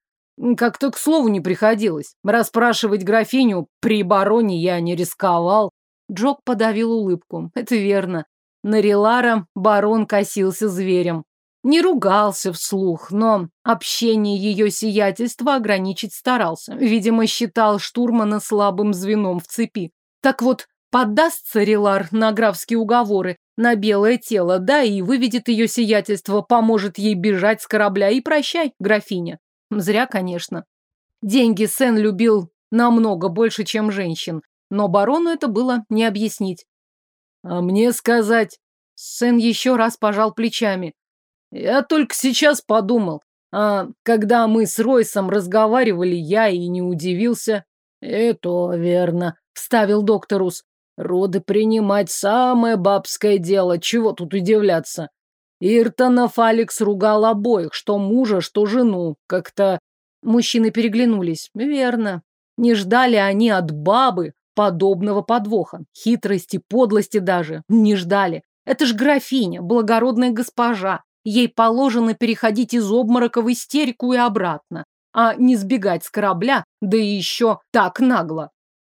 Как-то к слову не приходилось. Расспрашивать графиню при бароне я не рисковал. Джок подавил улыбку. Это верно. На Релара барон косился зверем. Не ругался вслух, но общение ее сиятельства ограничить старался. Видимо, считал штурмана слабым звеном в цепи. Так вот, поддастся Релар на графские уговоры, на белое тело, да, и выведет ее сиятельство, поможет ей бежать с корабля и прощай, графиня. Зря, конечно. Деньги Сен любил намного больше, чем женщин, но барону это было не объяснить. А мне сказать... Сен еще раз пожал плечами. Я только сейчас подумал, а когда мы с Ройсом разговаривали, я и не удивился. Это верно, вставил доктор Ус. Роды принимать самое бабское дело, чего тут удивляться. Иртонов Алекс ругал обоих, что мужа, что жену. Как-то мужчины переглянулись. Верно. Не ждали они от бабы подобного подвоха, хитрости, подлости даже. Не ждали. Это ж графиня, благородная госпожа. Ей положено переходить из обморока в истерику и обратно, а не сбегать с корабля, да и еще так нагло.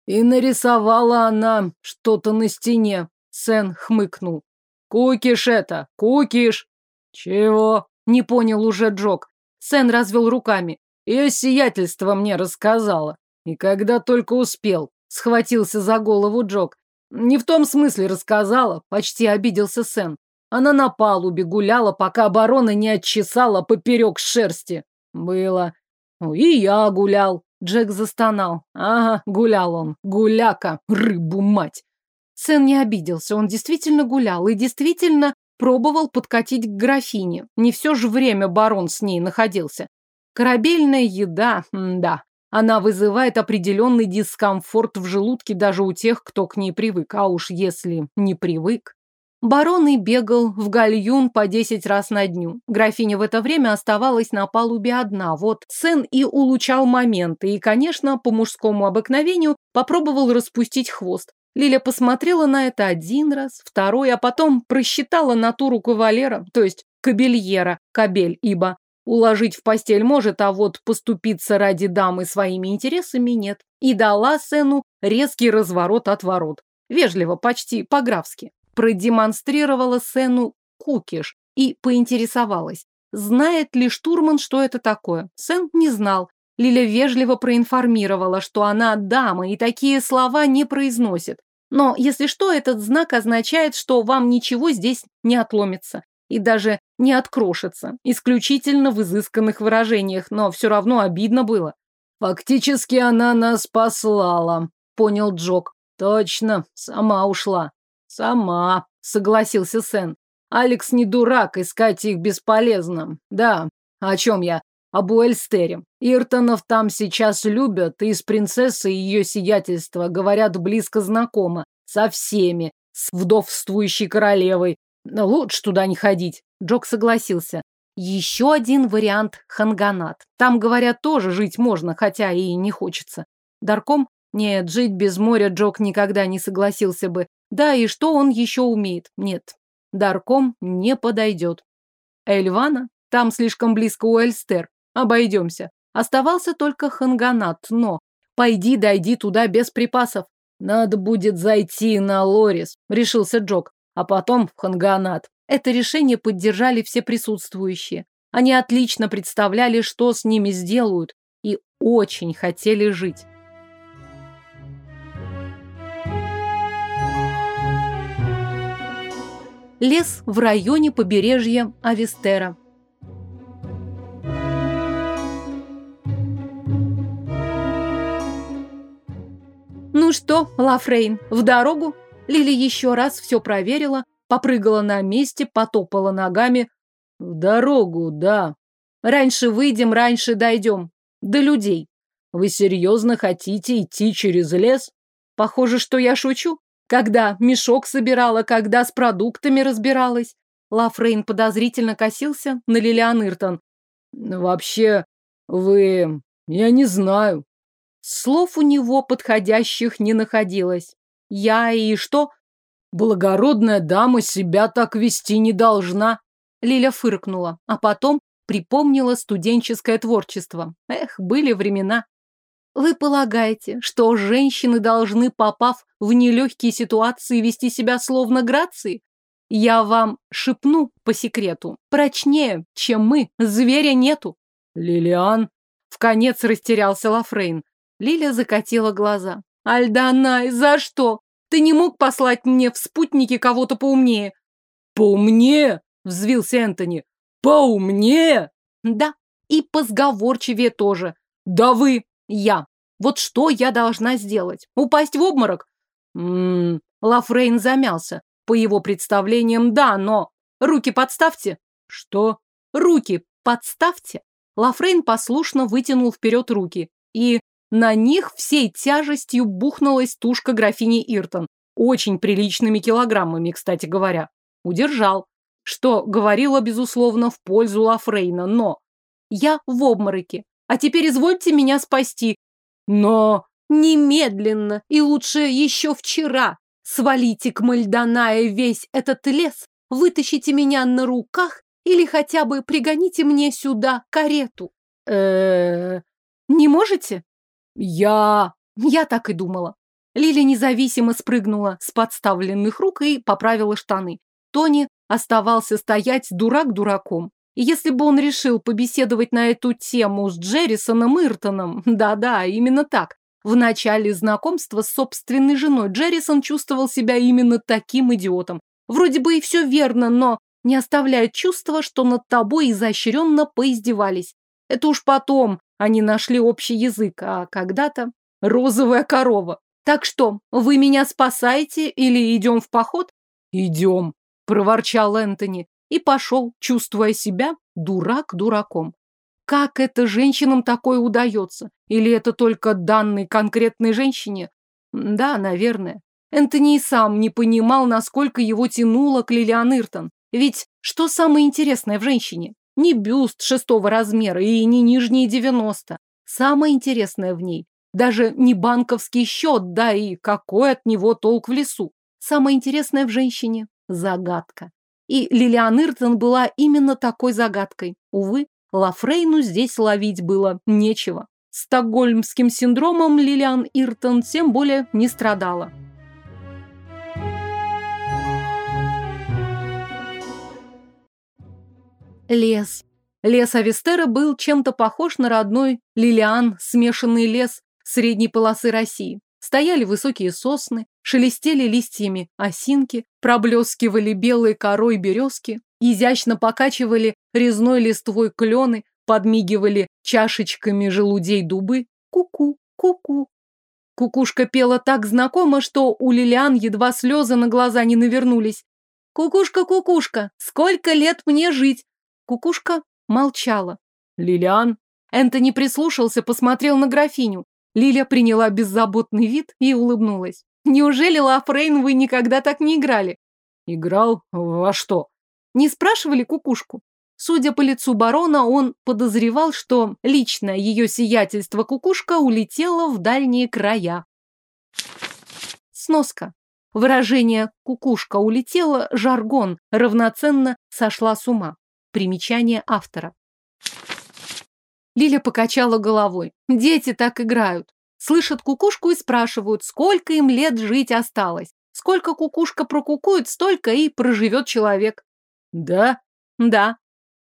И нарисовала она что-то на стене. Сен хмыкнул. «Кукиш это! Кукиш!» «Чего?» – не понял уже Джок. Сен развел руками. Ее сиятельство мне рассказала. И когда только успел, схватился за голову Джок. Не в том смысле рассказала, почти обиделся Сен. Она на палубе гуляла, пока оборона не отчесала поперек шерсти. Было. Ну, и я гулял. Джек застонал. Ага, гулял он. Гуляка. Рыбу мать. Сэн не обиделся. Он действительно гулял и действительно пробовал подкатить к графине. Не все же время барон с ней находился. Корабельная еда, да. Она вызывает определенный дискомфорт в желудке даже у тех, кто к ней привык. А уж если не привык... Барон бегал в гальюн по 10 раз на дню. Графиня в это время оставалась на палубе одна, вот сын и улучал моменты, и, конечно, по мужскому обыкновению попробовал распустить хвост. Лиля посмотрела на это один раз, второй, а потом просчитала натуру кавалера, то есть кабельера, кабель, ибо уложить в постель может, а вот поступиться ради дамы своими интересами нет. И дала сыну резкий разворот от ворот. Вежливо, почти по-графски продемонстрировала сцену кукиш и поинтересовалась, знает ли штурман, что это такое. Сен не знал. Лиля вежливо проинформировала, что она дама и такие слова не произносит. Но, если что, этот знак означает, что вам ничего здесь не отломится и даже не открошится, исключительно в изысканных выражениях, но все равно обидно было. «Фактически она нас послала», — понял Джок. «Точно, сама ушла». «Сама», — согласился Сэн. «Алекс не дурак, искать их бесполезно. Да, о чем я? Об Уэльстере. Иртонов там сейчас любят, и с принцессой ее сиятельства говорят близко знакомо. Со всеми. С вдовствующей королевой. Лучше туда не ходить». Джок согласился. Еще один вариант – Ханганат. Там, говорят, тоже жить можно, хотя и не хочется. Дарком нет, жить без моря Джок никогда не согласился бы. Да, и что он еще умеет? Нет, Дарком не подойдет. Эльвана? Там слишком близко у Эльстер. Обойдемся. Оставался только Ханганат, но... Пойди, дойди туда без припасов. Надо будет зайти на Лорис, решился Джок, а потом в Ханганат. Это решение поддержали все присутствующие. Они отлично представляли, что с ними сделают, и очень хотели жить. лес в районе побережья Авестера. «Ну что, Лафрейн, в дорогу?» Лили еще раз все проверила, попрыгала на месте, потопала ногами. «В дорогу, да. Раньше выйдем, раньше дойдем. До людей. Вы серьезно хотите идти через лес? Похоже, что я шучу. Когда мешок собирала, когда с продуктами разбиралась. Лафрейн подозрительно косился на Лилиан Иртон. «Ну, «Вообще, вы... я не знаю». Слов у него подходящих не находилось. «Я и что?» «Благородная дама себя так вести не должна». Лиля фыркнула, а потом припомнила студенческое творчество. Эх, были времена. Вы полагаете, что женщины должны, попав в нелегкие ситуации, вести себя словно грации? Я вам шепну по секрету. Прочнее, чем мы, зверя нету. Лилиан? В конец растерялся Лафрейн. Лиля закатила глаза. Альданай, за что? Ты не мог послать мне в спутники кого-то поумнее? Поумнее? Взвился Энтони. Поумнее? Да, и позговорчивее тоже. Да вы я. Вот что я должна сделать? Упасть в обморок? Ммм... Лафрейн замялся. По его представлениям, да, но... Руки подставьте. Что? Руки подставьте. Лафрейн послушно вытянул вперед руки. И на них всей тяжестью бухнулась тушка графини Иртон. Очень приличными килограммами, кстати говоря. Удержал. Что говорило, безусловно, в пользу Лафрейна, но... Я в обмороке. А теперь извольте меня спасти. Но немедленно и лучше еще вчера свалите к мальдонае весь этот лес, вытащите меня на руках или хотя бы пригоните мне сюда карету. э Не можете? Я... Я так и думала. Лили независимо спрыгнула с подставленных рук и поправила штаны. Тони оставался стоять дурак дураком. Если бы он решил побеседовать на эту тему с Джеррисоном Иртоном, да-да, именно так, в начале знакомства с собственной женой Джеррисон чувствовал себя именно таким идиотом. Вроде бы и все верно, но не оставляет чувства, что над тобой изощренно поиздевались. Это уж потом они нашли общий язык, а когда-то розовая корова. Так что, вы меня спасаете или идем в поход? Идем, проворчал Энтони и пошел, чувствуя себя дурак дураком. Как это женщинам такое удается? Или это только данной конкретной женщине? Да, наверное. Энтони и сам не понимал, насколько его тянуло к Лилиан Иртон. Ведь что самое интересное в женщине? Не бюст шестого размера и не нижние девяносто. Самое интересное в ней даже не банковский счет, да и какой от него толк в лесу. Самое интересное в женщине – загадка и Лилиан Иртон была именно такой загадкой. Увы, Лафрейну здесь ловить было нечего. Стокгольмским синдромом Лилиан Иртон тем более не страдала. Лес. Лес Авестера был чем-то похож на родной Лилиан, смешанный лес средней полосы России. Стояли высокие сосны, шелестели листьями осинки, проблескивали белой корой березки, изящно покачивали резной листвой клены, подмигивали чашечками желудей дубы. Ку-ку, ку-ку. Кукушка пела так знакомо, что у Лилиан едва слезы на глаза не навернулись. «Кукушка, кукушка, сколько лет мне жить?» Кукушка молчала. «Лилиан?» Энтони прислушался, посмотрел на графиню. Лиля приняла беззаботный вид и улыбнулась. «Неужели, Лафрейн, вы никогда так не играли?» «Играл? Во что?» Не спрашивали кукушку. Судя по лицу барона, он подозревал, что лично ее сиятельство кукушка улетела в дальние края. Сноска. Выражение «кукушка улетела» жаргон равноценно «сошла с ума». Примечание автора. Лиля покачала головой. Дети так играют. Слышат кукушку и спрашивают, сколько им лет жить осталось. Сколько кукушка прокукует, столько и проживет человек. Да? Да.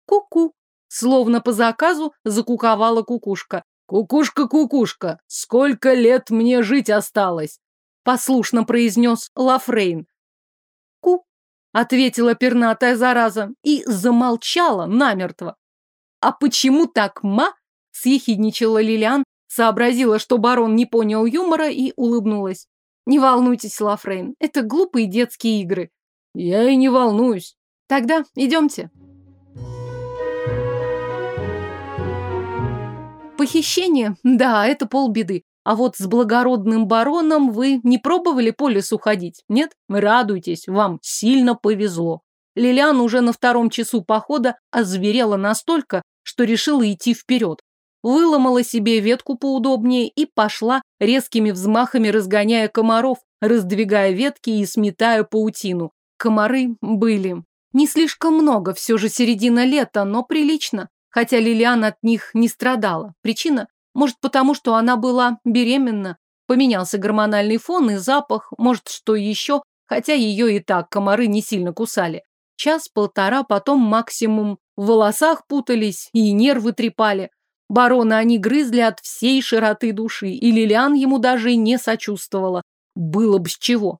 Ку-ку. Словно по заказу закуковала кукушка. Кукушка, кукушка, сколько лет мне жить осталось? Послушно произнес Лафрейн. Ку, ответила пернатая зараза и замолчала намертво. А почему так мало? съехидничала Лилиан, сообразила, что барон не понял юмора и улыбнулась. «Не волнуйтесь, Лафрейн, это глупые детские игры». «Я и не волнуюсь». «Тогда идемте». Похищение? Да, это полбеды. А вот с благородным бароном вы не пробовали по лесу ходить, нет? Радуйтесь, вам сильно повезло. Лилиан уже на втором часу похода озверела настолько, что решила идти вперед, выломала себе ветку поудобнее и пошла резкими взмахами разгоняя комаров, раздвигая ветки и сметая паутину. Комары были. Не слишком много, все же середина лета, но прилично. Хотя Лилиан от них не страдала. Причина? Может, потому что она была беременна. Поменялся гормональный фон и запах, может, что еще, хотя ее и так комары не сильно кусали. Час-полтора потом максимум в волосах путались и нервы трепали. Барона они грызли от всей широты души, и Лилиан ему даже не сочувствовала. Было бы с чего.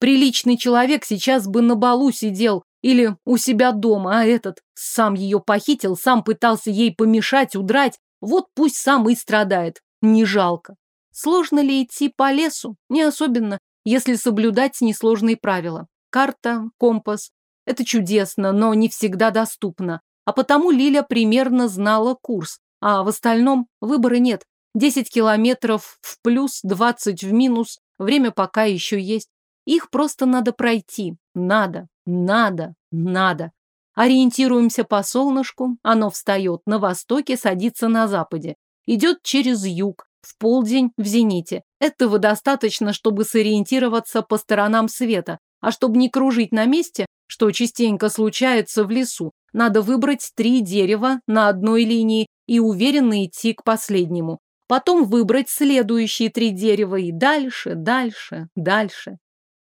Приличный человек сейчас бы на балу сидел или у себя дома, а этот сам ее похитил, сам пытался ей помешать, удрать. Вот пусть сам и страдает. Не жалко. Сложно ли идти по лесу? Не особенно, если соблюдать несложные правила. Карта, компас. Это чудесно, но не всегда доступно. А потому Лиля примерно знала курс а в остальном выбора нет. 10 километров в плюс, 20 в минус, время пока еще есть. Их просто надо пройти. Надо, надо, надо. Ориентируемся по солнышку, оно встает на востоке, садится на западе. Идет через юг, в полдень, в зените. Этого достаточно, чтобы сориентироваться по сторонам света. А чтобы не кружить на месте, что частенько случается в лесу, надо выбрать три дерева на одной линии и уверенно идти к последнему. Потом выбрать следующие три дерева и дальше, дальше, дальше.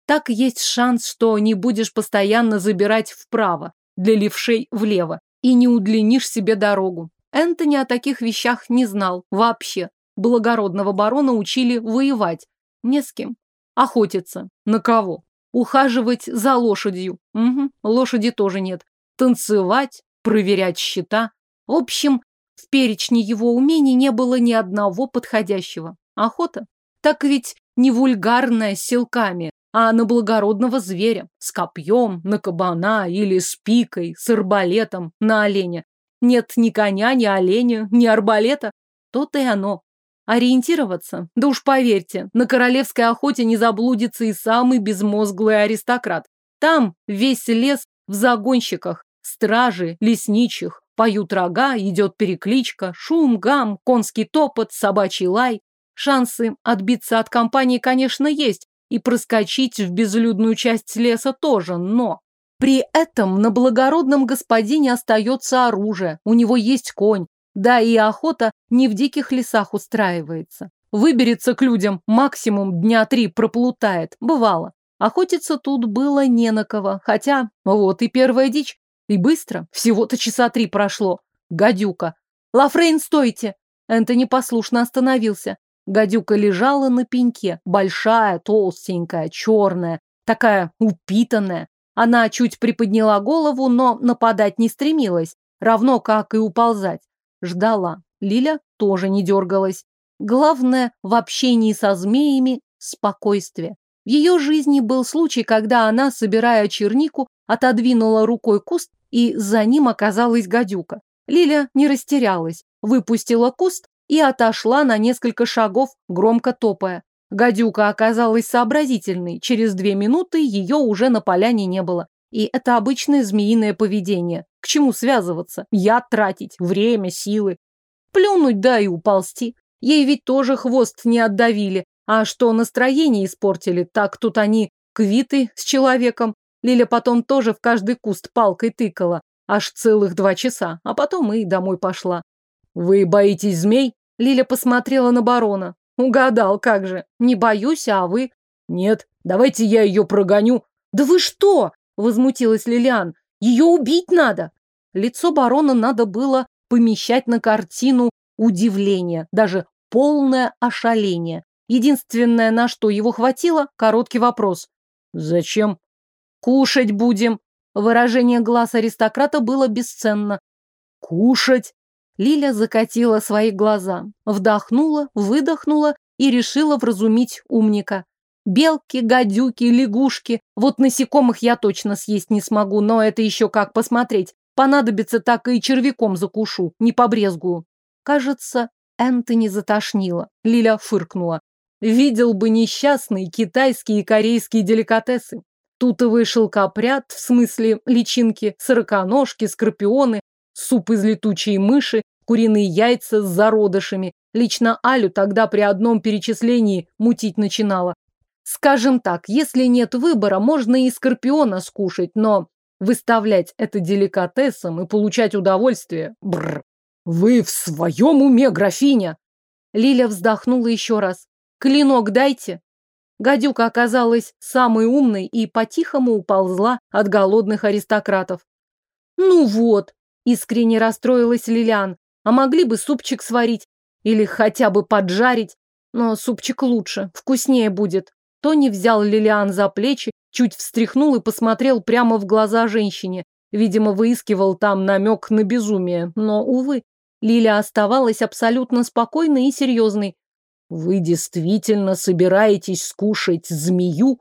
Так есть шанс, что не будешь постоянно забирать вправо, для левшей влево, и не удлинишь себе дорогу. Энтони о таких вещах не знал вообще. Благородного барона учили воевать. Не с кем. Охотиться. На кого? Ухаживать за лошадью. Угу, лошади тоже нет. Танцевать, проверять счета. В общем, в перечне его умений не было ни одного подходящего. Охота? Так ведь не вульгарная с силками, а на благородного зверя. С копьем, на кабана или с пикой, с арбалетом, на оленя. Нет ни коня, ни оленя, ни арбалета. То-то и оно. Ориентироваться? Да уж поверьте, на королевской охоте не заблудится и самый безмозглый аристократ. Там весь лес в загонщиках, стражи, лесничих, Поют рога, идет перекличка, шум, гам, конский топот, собачий лай. Шансы отбиться от компании, конечно, есть, и проскочить в безлюдную часть леса тоже, но... При этом на благородном господине остается оружие, у него есть конь, да и охота не в диких лесах устраивается. Выберется к людям, максимум дня три проплутает, бывало. Охотиться тут было не на кого, хотя вот и первая дичь. И быстро. Всего-то часа три прошло. Гадюка. Лафрейн, стойте! Энтони послушно остановился. Гадюка лежала на пеньке. Большая, толстенькая, черная. Такая упитанная. Она чуть приподняла голову, но нападать не стремилась. Равно как и уползать. Ждала. Лиля тоже не дергалась. Главное в общении со змеями – спокойствие. В ее жизни был случай, когда она, собирая чернику, отодвинула рукой куст, и за ним оказалась гадюка. Лиля не растерялась, выпустила куст и отошла на несколько шагов, громко топая. Гадюка оказалась сообразительной, через две минуты ее уже на поляне не было. И это обычное змеиное поведение. К чему связываться? Я тратить время, силы. Плюнуть, да и уползти. Ей ведь тоже хвост не отдавили. А что настроение испортили, так тут они квиты с человеком. Лиля потом тоже в каждый куст палкой тыкала. Аж целых два часа. А потом и домой пошла. «Вы боитесь змей?» Лиля посмотрела на барона. «Угадал, как же. Не боюсь, а вы?» «Нет, давайте я ее прогоню». «Да вы что?» Возмутилась Лилиан. «Ее убить надо!» Лицо барона надо было помещать на картину удивление, даже полное ошаление. Единственное, на что его хватило, короткий вопрос. «Зачем?» Кушать будем. Выражение глаз аристократа было бесценно. Кушать. Лиля закатила свои глаза, вдохнула, выдохнула и решила вразумить умника. Белки, гадюки, лягушки. Вот насекомых я точно съесть не смогу, но это еще как посмотреть. Понадобится, так и червяком закушу, не побрезгую. Кажется, Энтони затошнило. Лиля фыркнула. Видел бы несчастные китайские и корейские деликатесы. Тутовый шелкопряд, в смысле личинки, сороконожки, скорпионы, суп из летучей мыши, куриные яйца с зародышами. Лично Алю тогда при одном перечислении мутить начинала. Скажем так, если нет выбора, можно и скорпиона скушать, но выставлять это деликатесом и получать удовольствие... Бррр. Вы в своем уме, графиня! Лиля вздохнула еще раз. Клинок дайте. Гадюка оказалась самой умной и по-тихому уползла от голодных аристократов. «Ну вот!» – искренне расстроилась Лилиан. «А могли бы супчик сварить или хотя бы поджарить, но супчик лучше, вкуснее будет». Тони взял Лилиан за плечи, чуть встряхнул и посмотрел прямо в глаза женщине. Видимо, выискивал там намек на безумие, но, увы, Лилия оставалась абсолютно спокойной и серьезной. Вы действительно собираетесь скушать змею?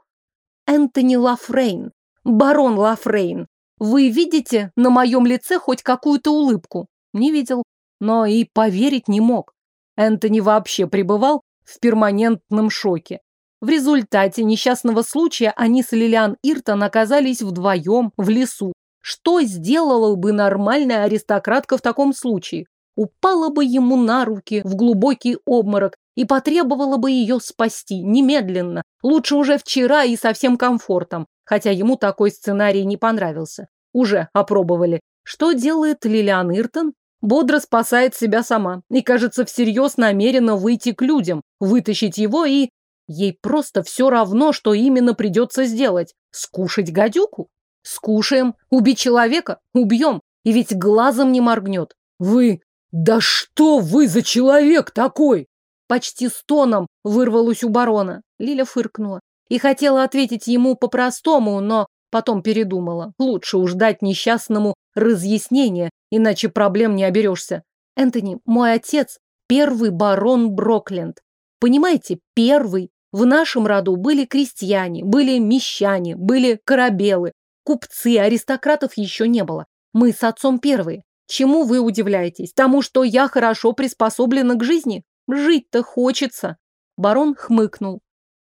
Энтони Лафрейн, барон Лафрейн, вы видите на моем лице хоть какую-то улыбку? Не видел, но и поверить не мог. Энтони вообще пребывал в перманентном шоке. В результате несчастного случая они с Лилиан Иртон оказались вдвоем в лесу. Что сделала бы нормальная аристократка в таком случае? Упала бы ему на руки в глубокий обморок и потребовала бы ее спасти немедленно, лучше уже вчера и со всем комфортом, хотя ему такой сценарий не понравился. Уже опробовали. Что делает Лилиан Иртон? Бодро спасает себя сама и, кажется, всерьез намерена выйти к людям, вытащить его и... Ей просто все равно, что именно придется сделать. Скушать гадюку? Скушаем. Убить человека? Убьем. И ведь глазом не моргнет. Вы... Да что вы за человек такой? почти стоном вырвалось у барона. Лиля фыркнула и хотела ответить ему по-простому, но потом передумала. Лучше уж дать несчастному разъяснение, иначе проблем не оберешься. Энтони, мой отец – первый барон Брокленд. Понимаете, первый. В нашем роду были крестьяне, были мещане, были корабелы, купцы, аристократов еще не было. Мы с отцом первые. Чему вы удивляетесь? Тому, что я хорошо приспособлена к жизни? Жить-то хочется!» Барон хмыкнул.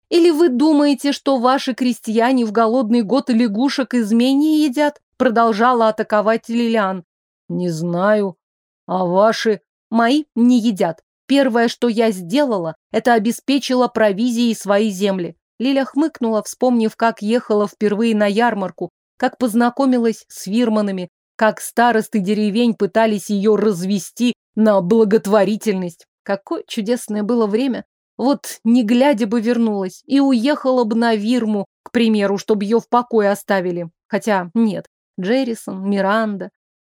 «Или вы думаете, что ваши крестьяне в голодный год лягушек и змей не едят?» Продолжала атаковать Лилиан. «Не знаю. А ваши...» «Мои не едят. Первое, что я сделала, это обеспечила провизией свои земли». Лиля хмыкнула, вспомнив, как ехала впервые на ярмарку, как познакомилась с фирманами, как старосты деревень пытались ее развести на благотворительность. Какое чудесное было время. Вот не глядя бы вернулась и уехала бы на Вирму, к примеру, чтобы ее в покое оставили. Хотя нет, Джеррисон, Миранда,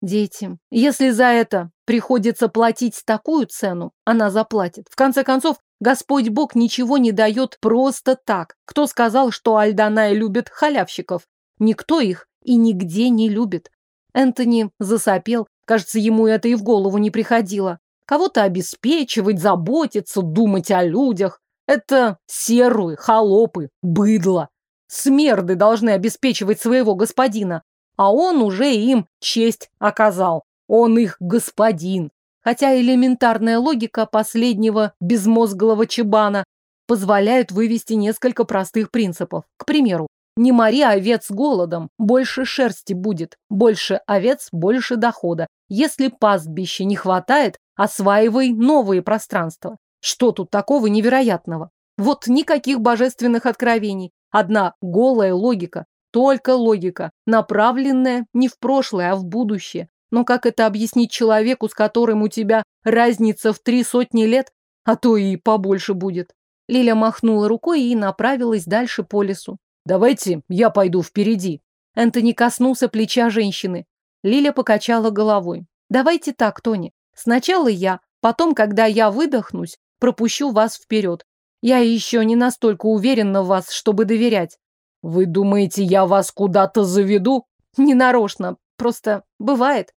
дети. Если за это приходится платить такую цену, она заплатит. В конце концов, Господь Бог ничего не дает просто так. Кто сказал, что Альданай любит халявщиков? Никто их и нигде не любит. Энтони засопел. Кажется, ему это и в голову не приходило кого-то обеспечивать, заботиться, думать о людях. Это серые, холопы, быдло. Смерды должны обеспечивать своего господина, а он уже им честь оказал. Он их господин. Хотя элементарная логика последнего безмозглого чебана позволяет вывести несколько простых принципов. К примеру, не мори овец голодом, больше шерсти будет, больше овец, больше дохода. Если пастбища не хватает, осваивай новые пространства. Что тут такого невероятного? Вот никаких божественных откровений. Одна голая логика. Только логика, направленная не в прошлое, а в будущее. Но как это объяснить человеку, с которым у тебя разница в три сотни лет, а то и побольше будет? Лиля махнула рукой и направилась дальше по лесу. «Давайте я пойду впереди». Энтони коснулся плеча женщины. Лиля покачала головой. «Давайте так, Тони. Сначала я, потом, когда я выдохнусь, пропущу вас вперед. Я еще не настолько уверена в вас, чтобы доверять. Вы думаете, я вас куда-то заведу? Ненарочно, просто бывает.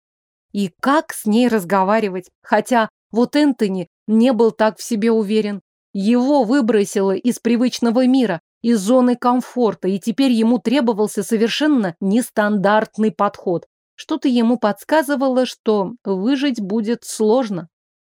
И как с ней разговаривать? Хотя вот Энтони не был так в себе уверен. Его выбросило из привычного мира, из зоны комфорта, и теперь ему требовался совершенно нестандартный подход. Что-то ему подсказывало, что выжить будет сложно.